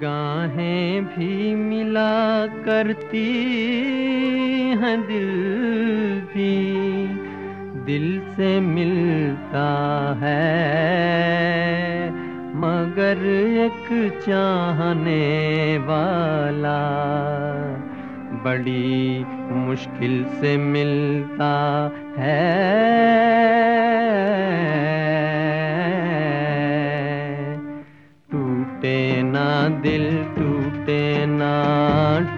निगाहें भी मिला करती हैं दिल भी। दिल से मिलता है, मगर एक चाहने वाला बड़ी मुश्किल से मिलता है। ना दिल टूटे ना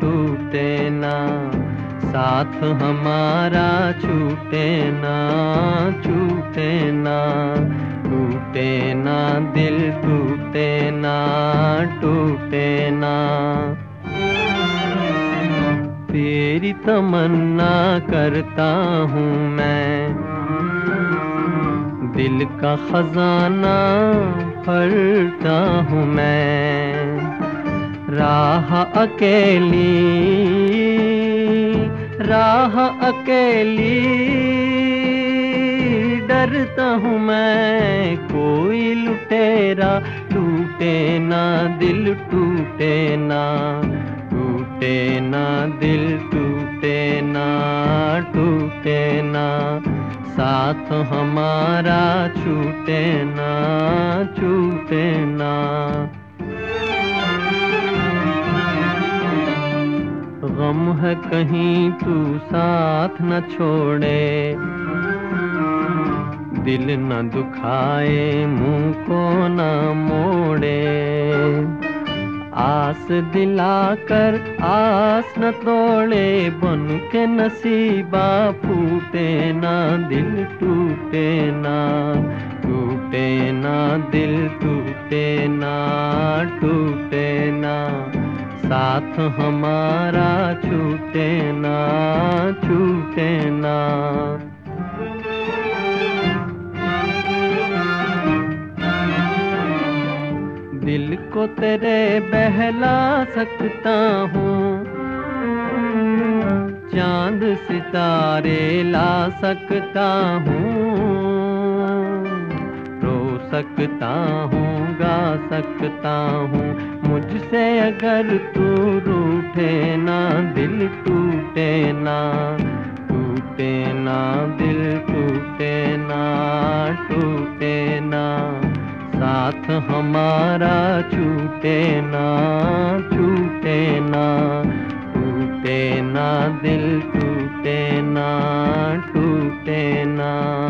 टूटे ना, साथ हमारा छूटे ना छूटे ना, टूटे ना दिल टूटे ना टूटे ना। तेरी तमन्ना करता हूँ मैं, दिल का खजाना फरता हूँ मैं। राह अकेली राह अकेली, डरता हूँ मैं। कोई लुटेरा टूटे ना, दिल टूटे ना टूटे ना, दिल टूटे ना टूटे ना, साथ हमारा छूटे ना। गम है कहीं तू साथ न छोड़े। दिल न दुखाए, मुँह को न मोड़े। आस दिलाकर आस न तोड़े, बन के नसीबा फूटे ना, दिल टूटे ना टूटे ना, दिल टूटे ना टूटे ना। साथ हमारा छूटे ना छूटे ना। दिल को तेरे बहला सकता हूँ। चाँद सितारे ला सकता हूँ। सकता हूँ, गा सकता हूँ। मुझसे अगर तू रूठे ना, दिल टूटे ना टूटे ना, दिल टूटे ना टूटे ना, साथ हमारा छूटे ना छूटे ना, टूटे ना, दिल टूटे ना टूटे ना।